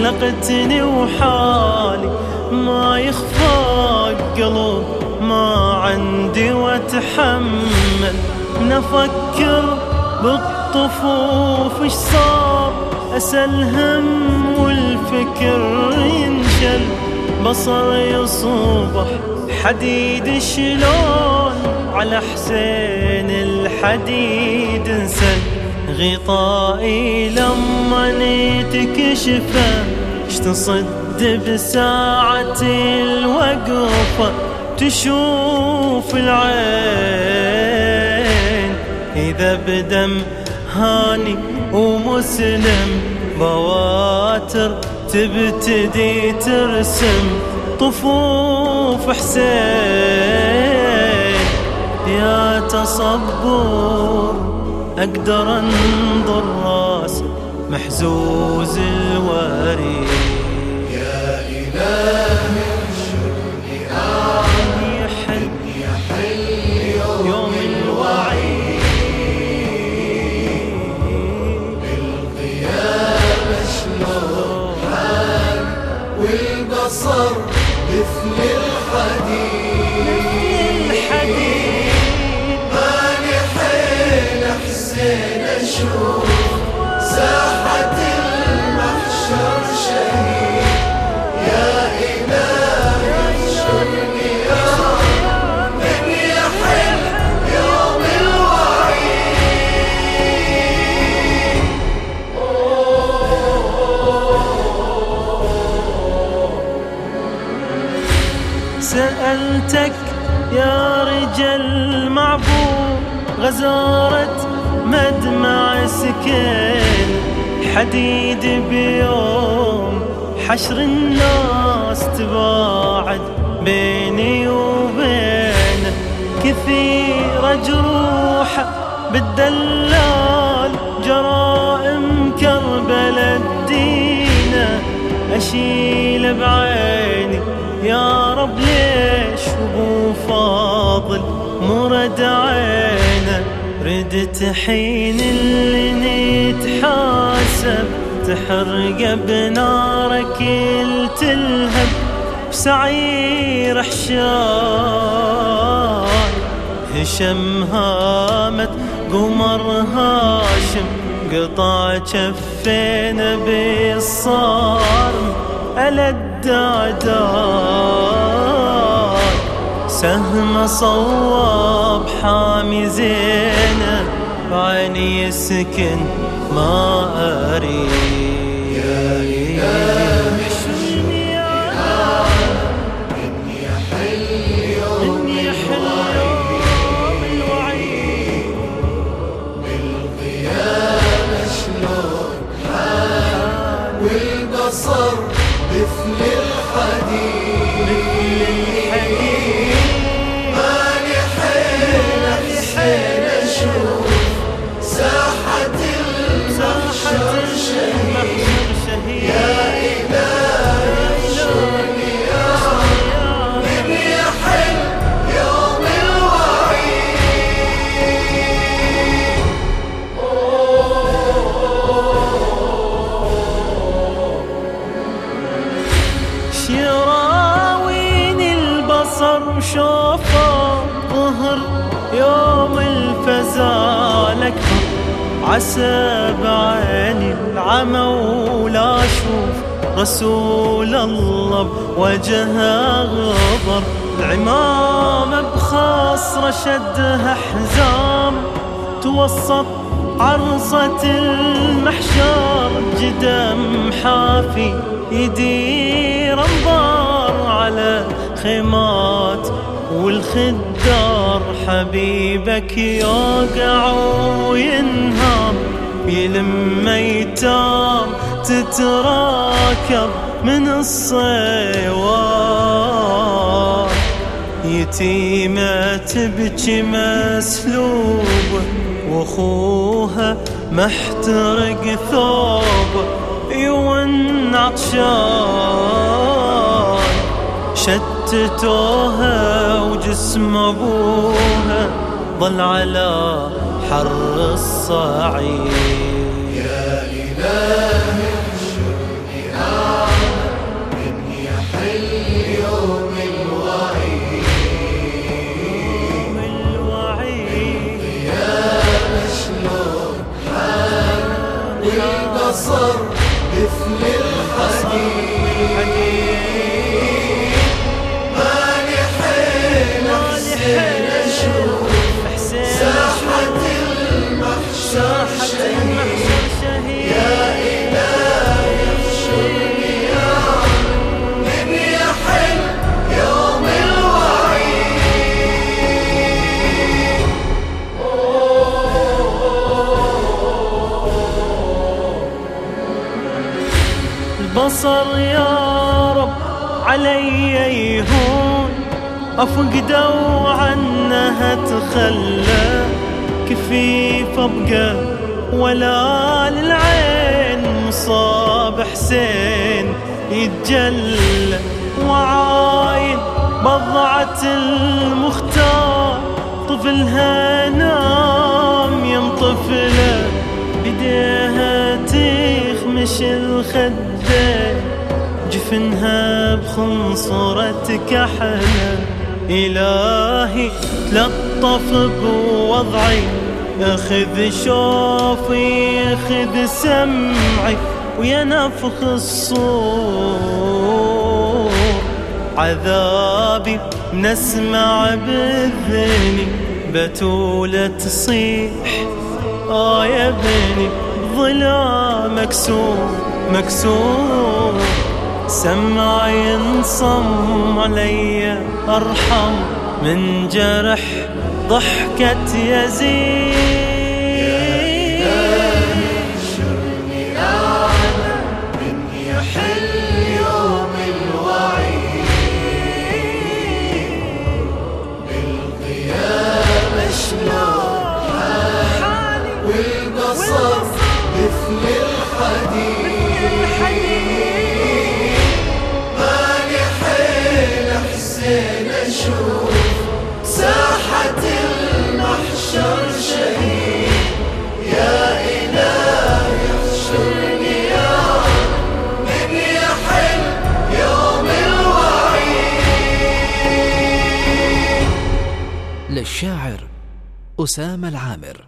خلقتني وحالي ما يخفى قلب ما عندي وأتحمل. نفكر بالطفوف إيش صار؟ أسأل هم والفكر ينشل. بصر يصبح حديد شلون؟ على حسين الحديد انسل. غطائي لما نتكشفه اش تصد بساعة الوقفة تشوف العين. إذا بدم هاني ومسلم بواتر تبتدي ترسم طفوف حسين. يا تصبر أقدر أنظر راس محزوز الوريد. يا إلهي. سألتك يا رجل معبود غزارة مدمع سكين حديد بيوم حشر الناس تباعد بيني وبينه كثيرة جروحة بالدلال جرائم كربلاء الدينه أشيل بعيني. يا رب ليش أبو فاضل مرد عينه؟ ردت حين اللي نتحاسب تحرق بنارك تلهب بسعير حشاي. هشم هامت قمر هاشم قطع كفين بالصارم. ألد عداي سهم صواب حامي زينب بعيني يسكن ما أريد يا من يحل يوم الوعيد والبصر مثل الحديد الظهر يوم الفزع لك عسى بعيني العمى ولا أشوف رسول الله بوجهه غضر العمامة بخاصرة شدها حزام. توسط عرصة المحشر جدم حافي يدير أنظار على خيمات والخدار حبيبك يوقع وينهار يلم ايتام تتراكب من الصيوان يتيمة تبكي مسلوبة واخوها محترق ثوبه يون عطشان شتتوها وجسم أبوها ظل على حر الصعيد. يا من يحل يوم الوعيد. الوعيد. يا حال البصر يا رب علي يهون. أفقده عنها تخلى. كفيف أبقى ولا للعين. مصاب حسين يتجلى وعاين. بضعة المختار. طفلها نام يم طفله بديها تخمش الخدين جفنها بخنصرة كحلة إلهي تلطف بوضعي. أخذ شوفي أخذ سمعي. وينفخ الصور. عذابي نسمع بالذني بتولة تصيح آه يا ابني ظلام مكسور مكسور. سمعي انصم علي أرحم من جرح ضحكة يزيد. الوعيد للشاعر أسامة العامر.